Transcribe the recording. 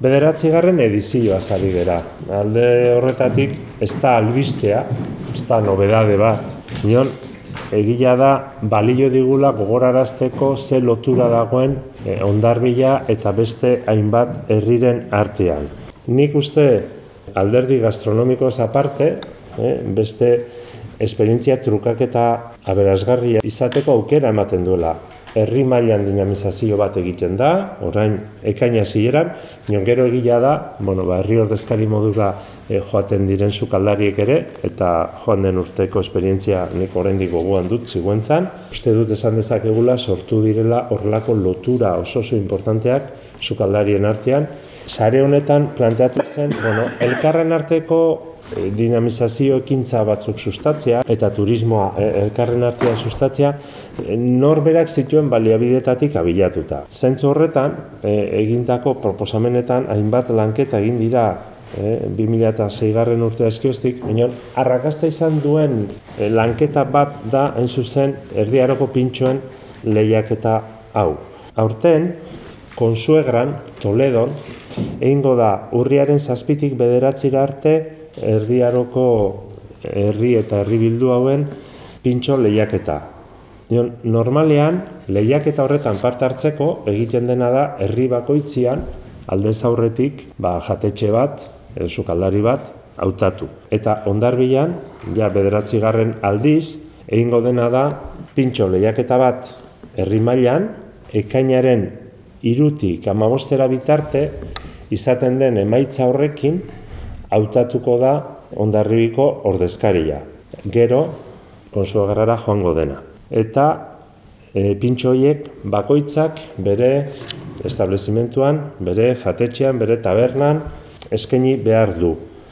Bederatzigarren edizioa zari gera. Alde horretatik ez da albistea, ez da nobedade bat. Nion, egia da balio digula gogorarazteko ze lotura dagoen e, ondarbila eta beste hainbat herriren artean. Nik uste alderdi gastronomikoaz aparte, eh, beste esperientzia trukaketa aberazgarria izateko aukera ematen duela herri mailan dinamizazio bat egiten da, orain ekaina zileran, nion gero egila da, bueno, ba, herri ordezkari modura e, joaten diren sukaldariek ere, eta joan den urteko esperientzia nik oraindik gogoan dut ziguentzan. Uste dut esan dezakegula sortu direla horrelako lotura oso oso importanteak sukaldarien artean. Sare honetan planteatu zen, bueno, elkarren arteko dinamizazio ekintza batzuk sustatzea eta turismoa eh, elkarren artean sustatzea eh, norberak zituen baliabidetatik abilatuta. Zentzu horretan, egindako proposamenetan hainbat lanketa egin dira e, 2006 garren urtea eskioztik, baina arrakasta izan duen lanketa bat da hain zuzen erdiaroko pintxoen lehiaketa hau. Aurten, konsuegran, Toledon, egingo da urriaren zazpitik bederatzira arte herriaroko herri eta herri bildu hauen pintxo lehiaketa. Normalean, lehiaketa horretan parte hartzeko egiten dena da herri bakoitzian alde aurretik ba, jatetxe bat, sukaldari bat, hautatu. Eta ondarbilan, ja bederatzi garren aldiz, egingo dena da pintxo lehiaketa bat herri mailan, ekainaren irutik amabostera bitarte, izaten den emaitza horrekin, hautatuko da ondarribiko ordezkaria. Gero, konsuagarrara joango dena. Eta e, pintxoiek bakoitzak bere establezimentuan, bere jatetxean, bere tabernan, eskaini behar du.